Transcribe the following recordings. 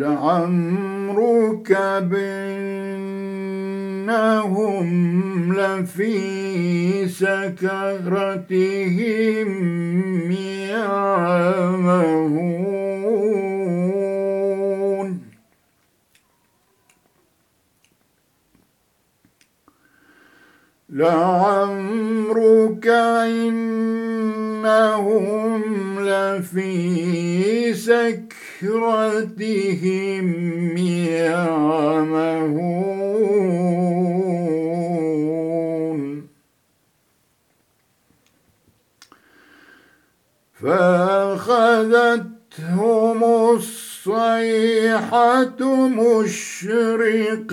لعمرك بينهم لفي سكرتهم يعمهون لعمرك إنهم لفي سكرتهم يعمهون. فأخذتهم الصيحة مشرقين.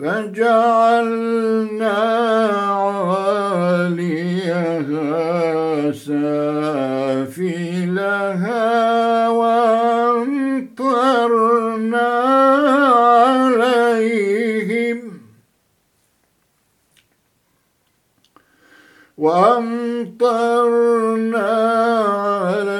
فجعلنا عاليها سافلها وأمطرنا عليهم وأمطرنا عليهم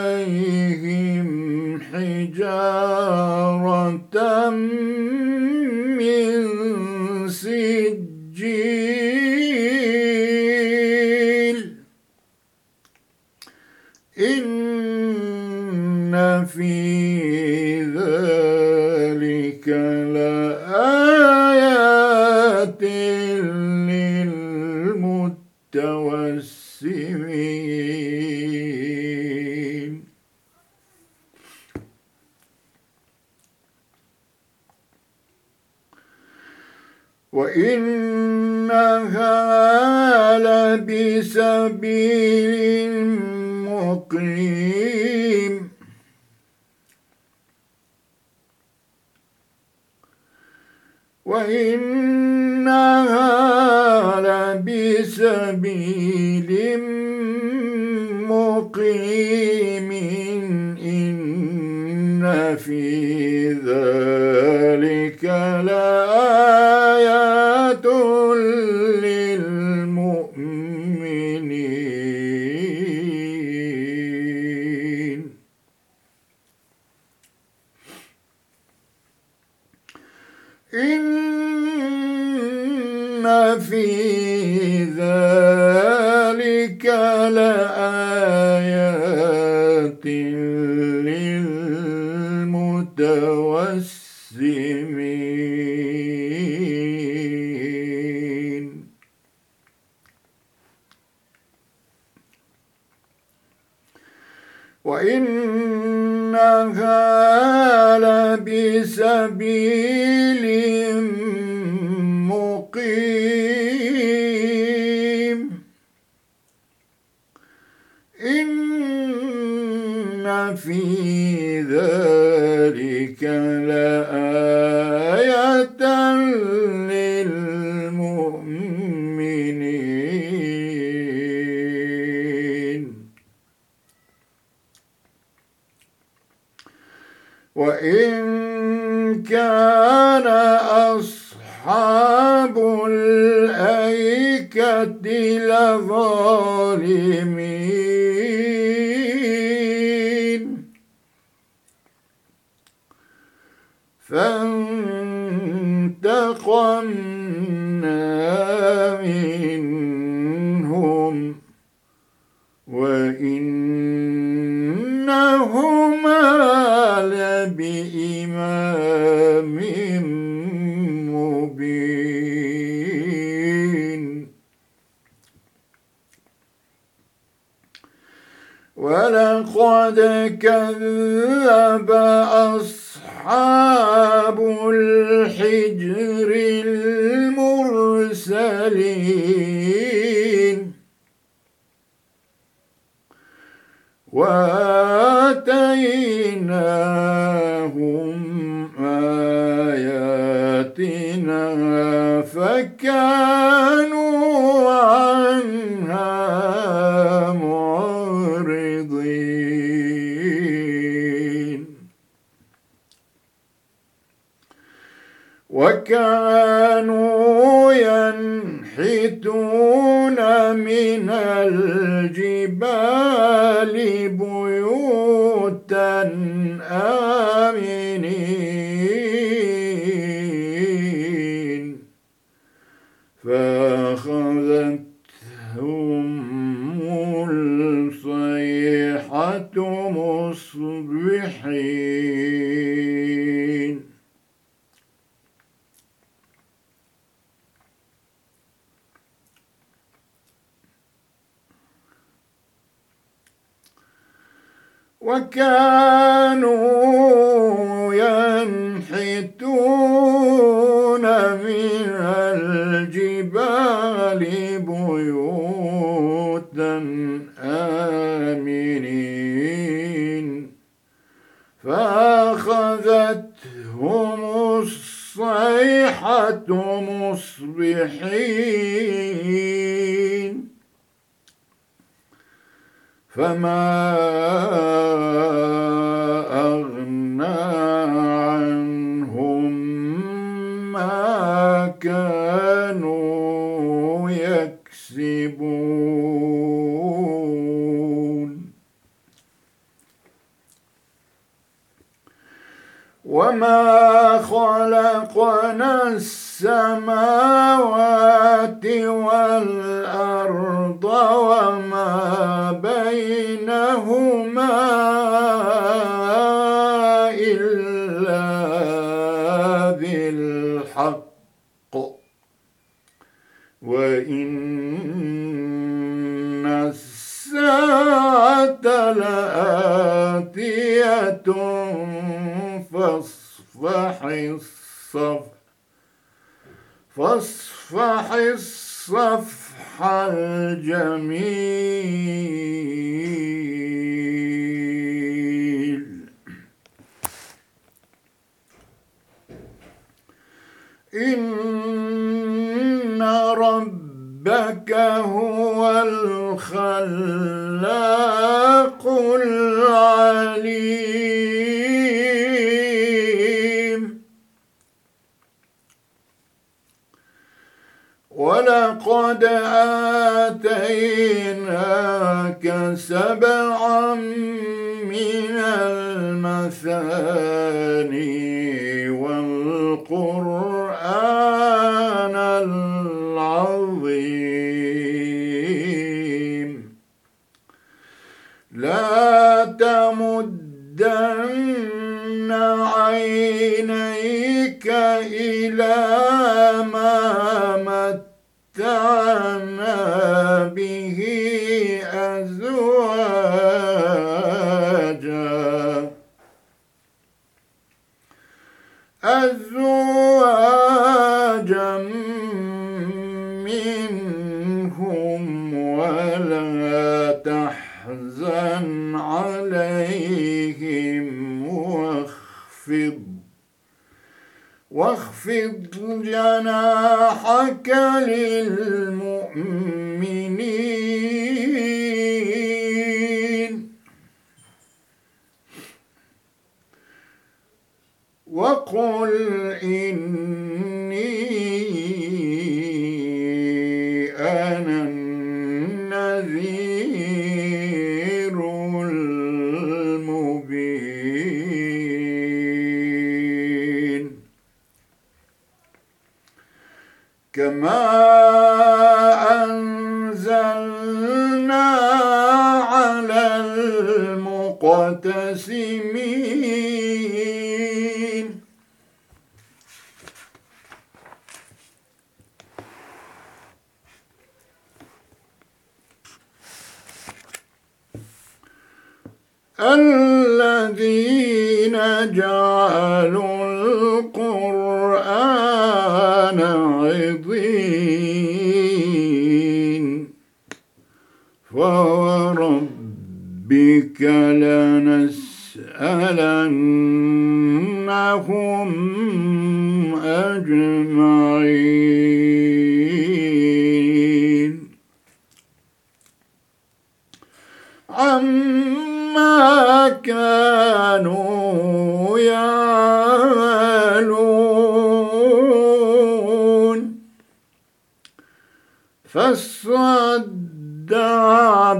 إن في في ذلك لآية للمؤمنين. وإن كان أصحاب الأيكة لظالمين فانتقمنا منهم وإنهما لبإمام مبين. ولقد كذب أصحاب الحجر المرسلين. وآتيناهم آياتنا فكانوا وكانوا ينحتون من الجبال بيوتا آمنين. فأخذتهم الصيحة مصبحين. وكانوا ينحتون من الجبال بيوتا آمنين. فأخذتهم الصيحة مصبحين. فما أغنى عنهم ما كانوا يكسبون وما خلقنا السماوات والأرض وما بينهما إلا بالحق. وإن الساعة لآتية فاصفح الصفح فاصفح الصفح الجميل. إن ربك هو الخلاق العليم. ولقد آتيناك سبعا من المثاني والقرآن العظيم. لا تمدن عينيك إلى واخفض. واخفض جناحك للمؤمنين. وقل إني كما أنزلنا على المقتسمين. الذين جعلوا القرآن فوربك لنسألنهم أجمعين. عما كانوا يعملون. فاصدع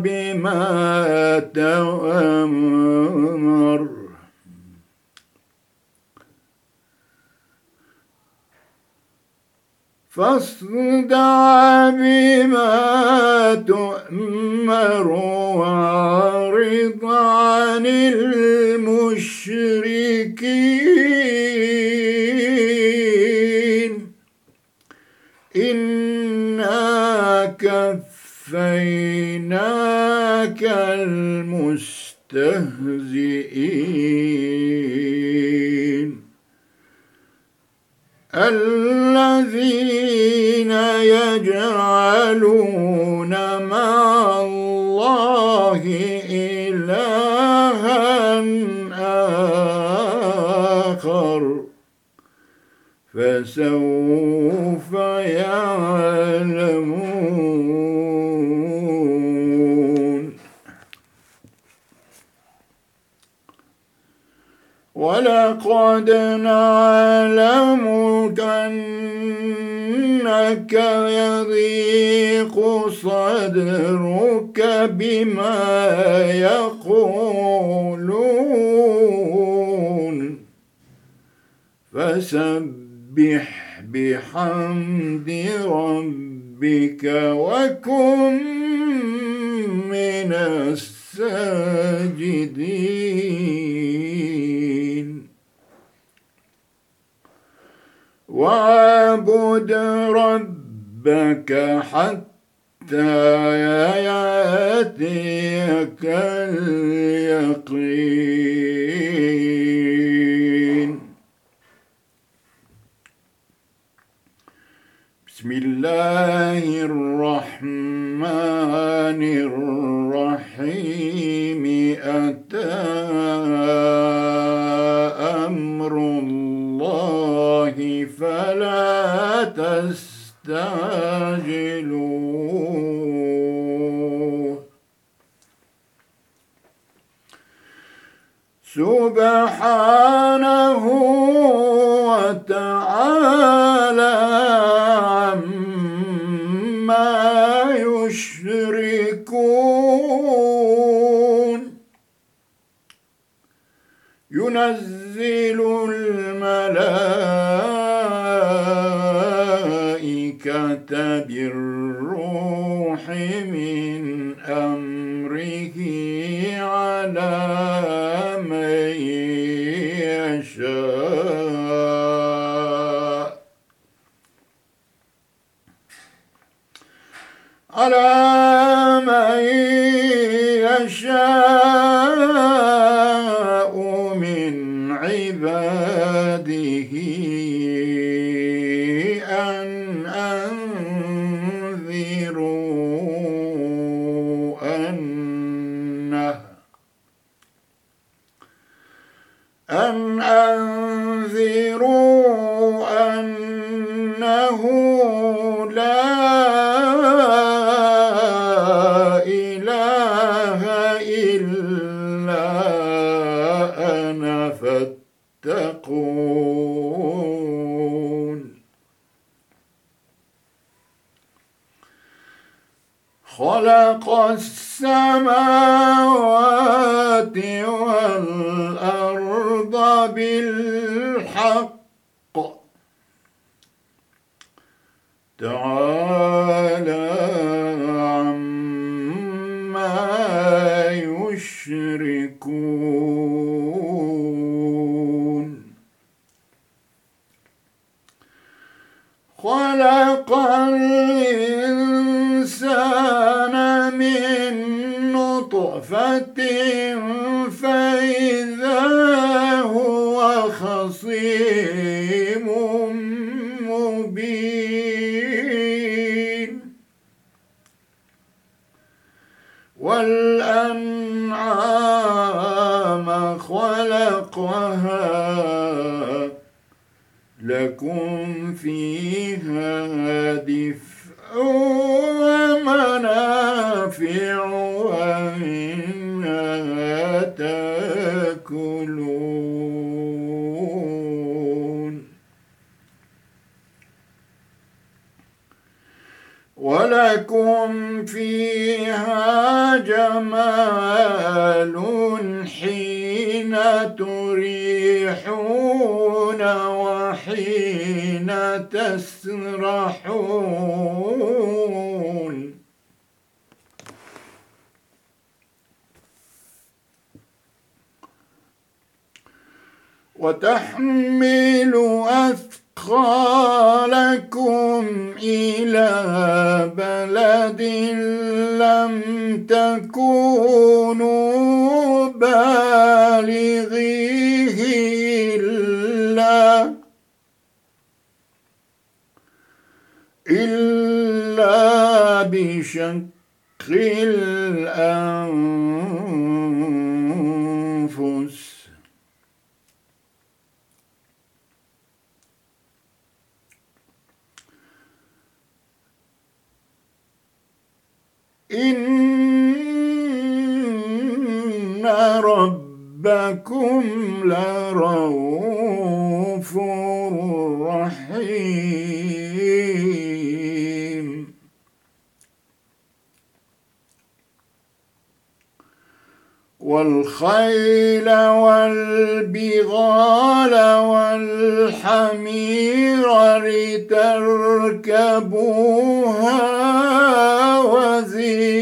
بما تؤمر فاصدع بما تؤمر وأعرض عن المشركين. إنا كفيناك المستهزئين. الذين يجعلون مع الله إلها آخر. فسوف ولقد نعلم أنك يضيق صدرك بما يقولون. فسبح بحمد ربك وكن من الساجدين. واعبد ربك حتى يأتيك اليقين. بسم الله الرحمن الرحيم. أتى فلا تستعجلوه سبحانه وتعالى عما يشركون. ينزل الملائكة بالروح من أمره على من يشاء. على من يشاء. السماوات والأرض أثقالكم إلى بلد لم تكونوا بالغيه إلا إلا بشق الأنفس إن ربكم لرؤوف رحيم والخيل والبغال والحمير لتركبوها وزينة.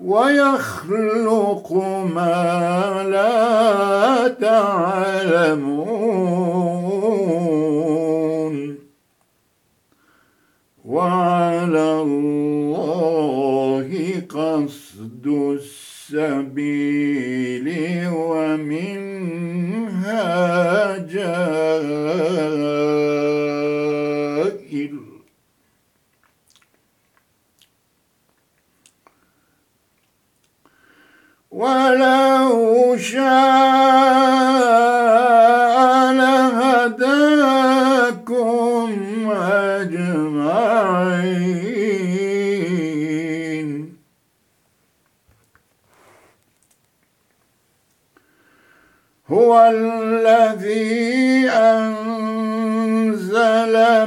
ويخلق ما لا تعلمون. وعلى قصد السبيل ومنها جائر ولو شاء هو الذي أنزل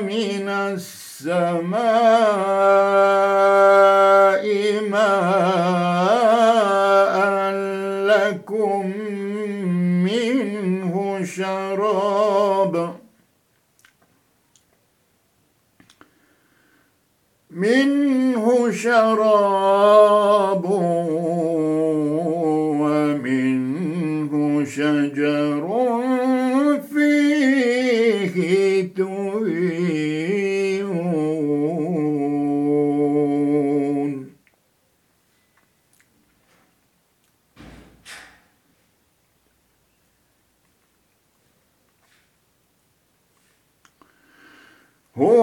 من السماء ماء لكم منه شراب. منه شراب ومنه شجر فيه تؤمنون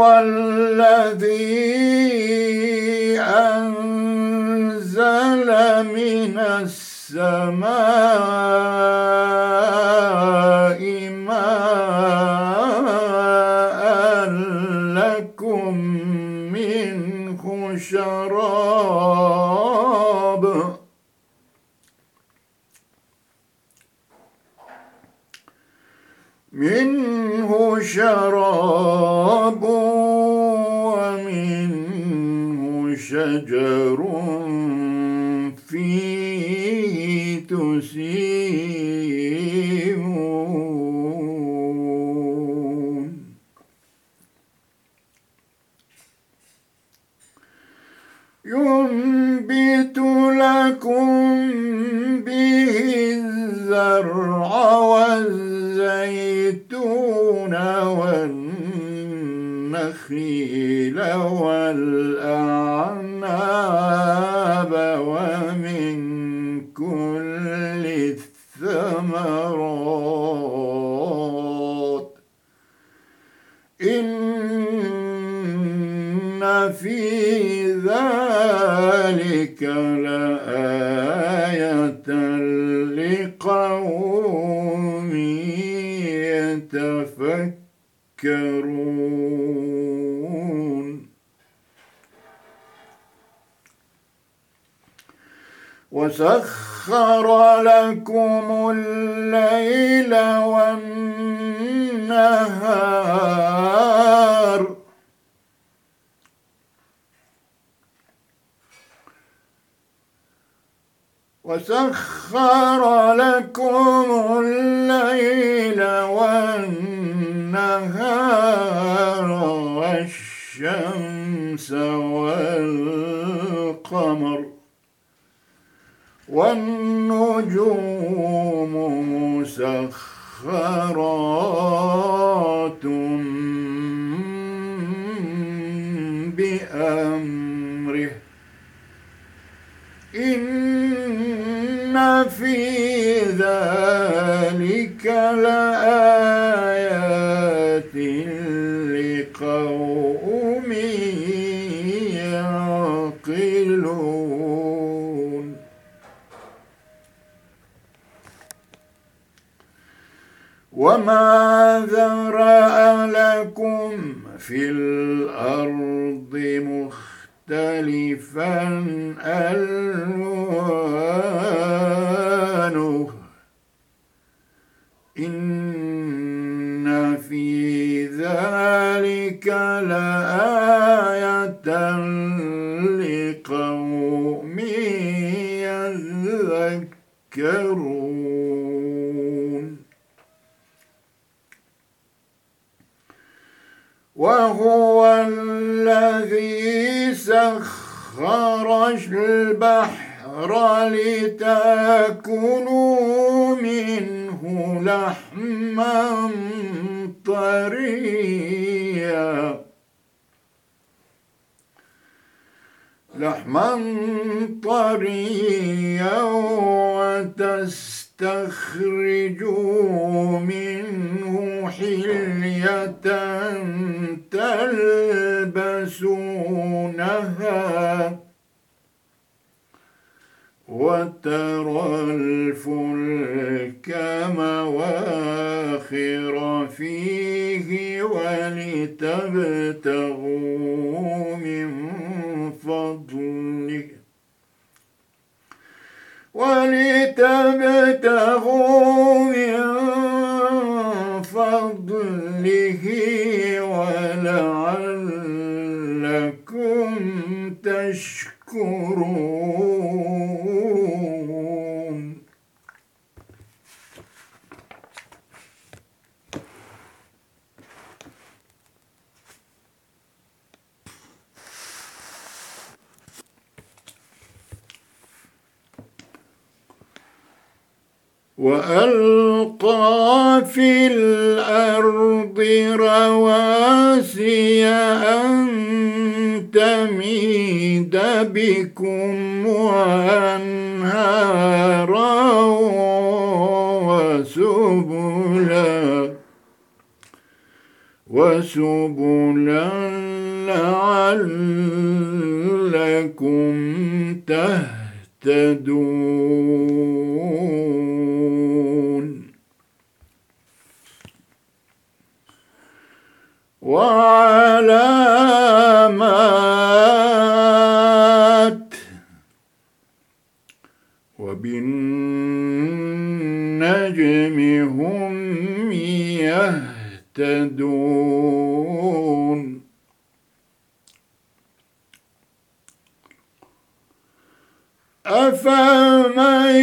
هو الذي أنزل من السماء ماء شجر فيه تسيمون. ينبت لكم به الزرع والزيتون والنخيل والأعناب ومن كل الثمرات. إن في ذلك وسخر لكم الليل والنهار. وسخر لكم الليل والنهار والشمس والقمر. والنجوم مسخرات. وهو الذي سخر البحر لتأكلوا منه لحما طريا. لحما طريا وتستخرجوا منه حلية تلبسونها وترى الفلك مواخر فيه ولتبتغوا من فضله. ولتبتغوا من فضله ولعلكم وعلامات وبالنجم هم يهتدون. أفمن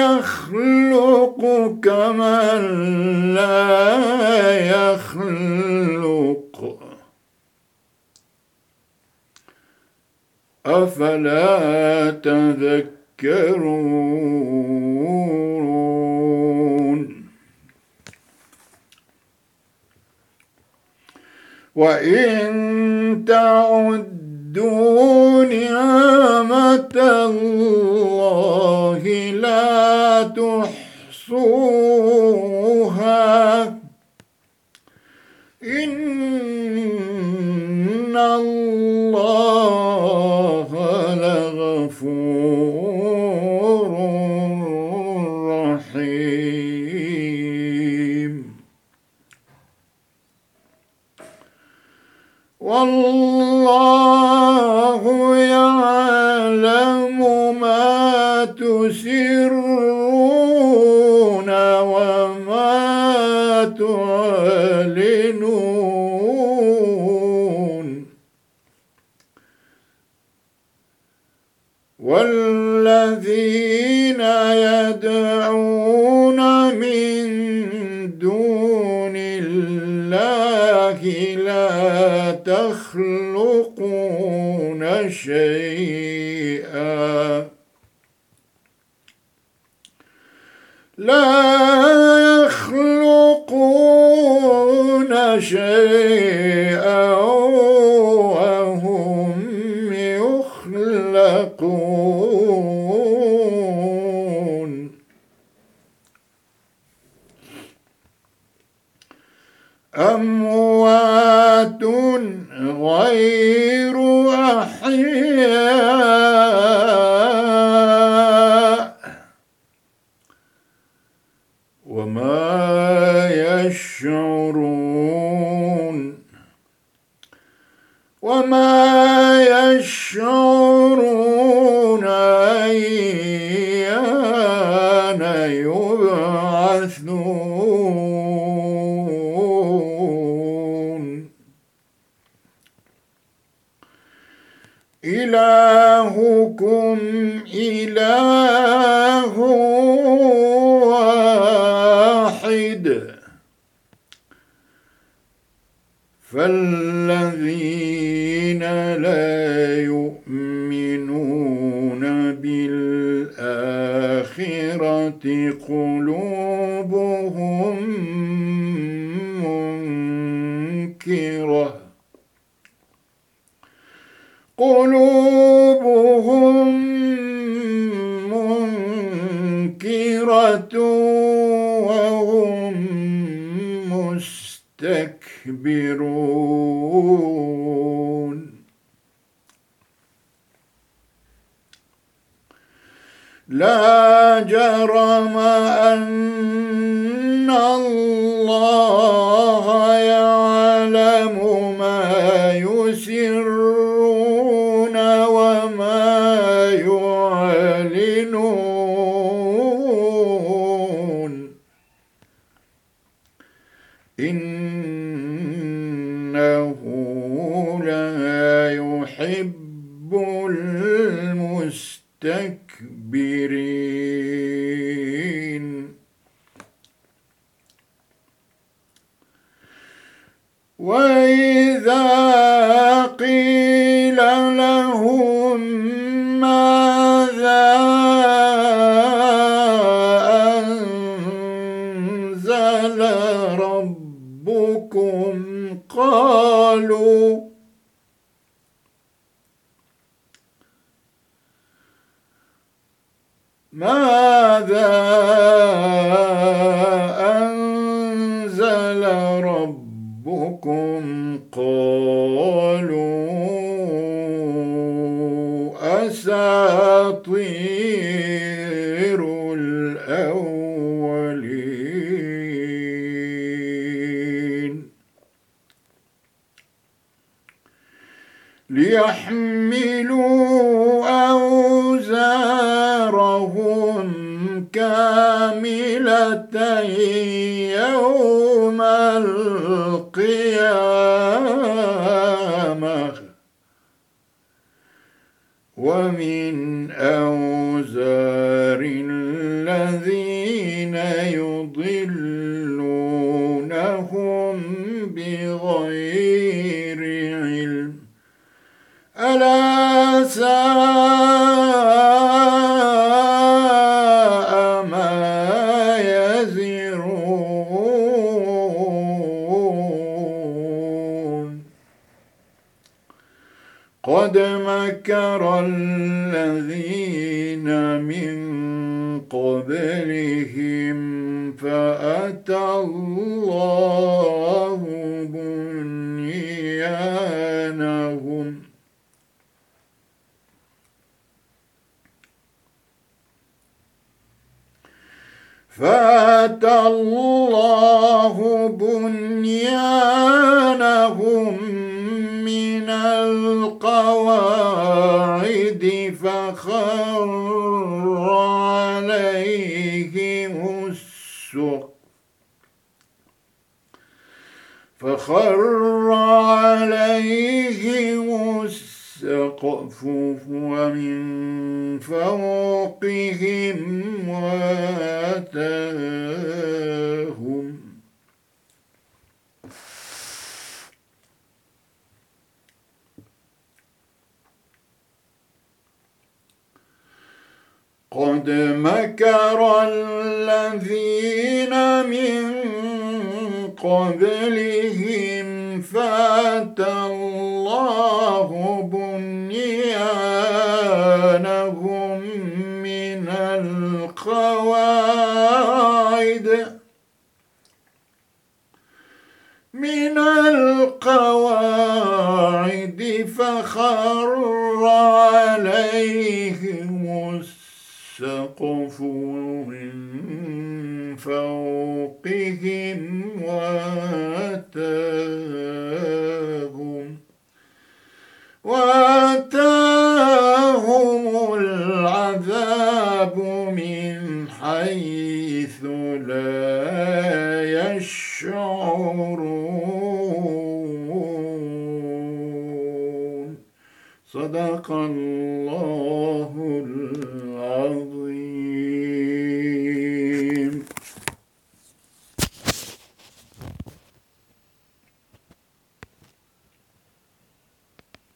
يخلق كمن لا يخلق؟ أفلا تذكرون؟ وإن تعدوا نعمة الله لا تحصوها. إن uh, فالذين لا يؤمنون بالآخرة قلوبهم منكرة. قلوبهم منكرة وهم مستكبرون. لا جرم أن الله يعلم ما يسرون وما يعلنون. إنه لا يحب المستكبرين. Beer. ليحملوا أوزارهم كاملة يوم القيامة. ومن أوزار مكر الذين من قبلهم فأتى الله بنيانهم. فأتى الله بنيانهم من القواعد فخر عليهم السقف فخر عليهم السقف ومن فوقهم واتاهم قد مكر الذين من قبلهم. فاتى الله بنيانهم من القواعد. من القواعد فخر عليهم السقف من فوقهم وأتاهم وأتاهم العذاب من حيث لا يشعرون. صدق الله